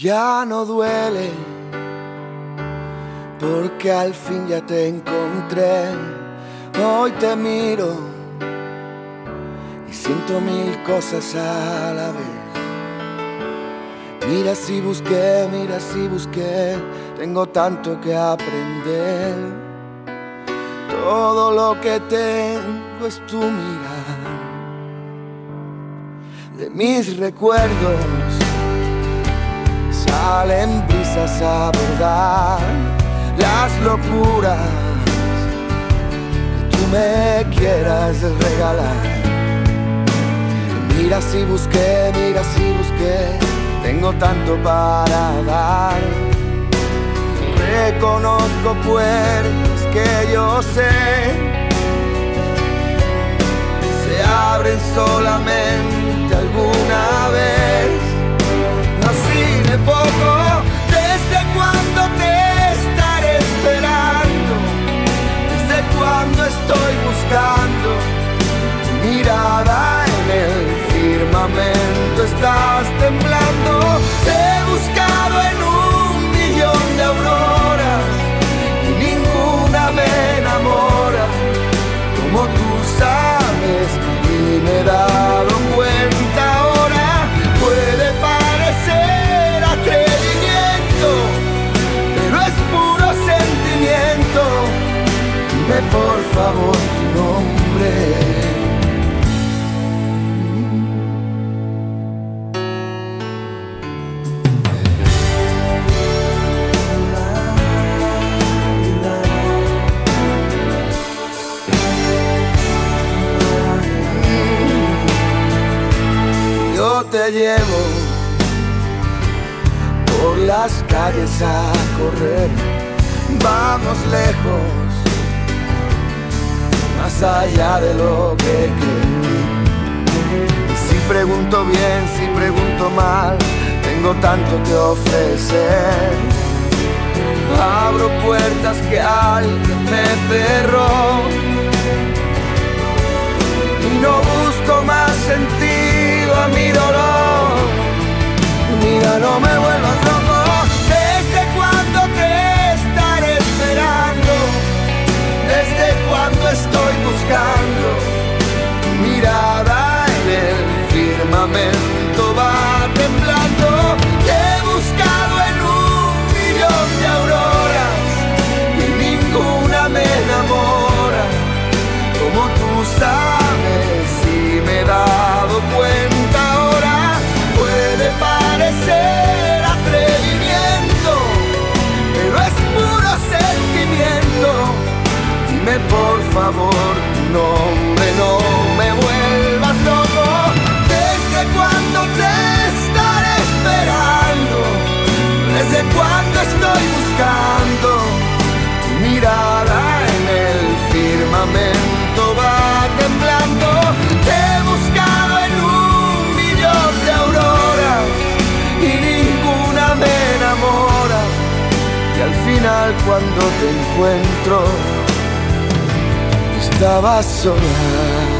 ya no duele, porque al fin ya te encontré. Hoy te miro y siento mil cosas a la vez. Mira si busqué, mira si busqué, tengo tanto que aprender. Todo lo que tengo es tu mirar. De mis recuerdos salen brisas a abordar las locuras que tú me quieras regalar. Mira si busqué, mira si busqué, tengo tanto para dar. Reconozco puertas que yo sé se abren solamente alguna favor tu nombre te llevo por las calles a correr. Vamos lejos, más allá de lo que creo. Si pregunto bien, si pregunto mal, tengo tanto que ofrecer. Abro puertas que alguien me cerró firmamento va temblando. Te he buscado en un millón de auroras y ninguna me enamora. Como tú sabes y me he dado cuenta ahora puede parecer atrevimiento pero es puro sentimiento. Dime por favor tu nombre cuando te encuentro, estabas sola.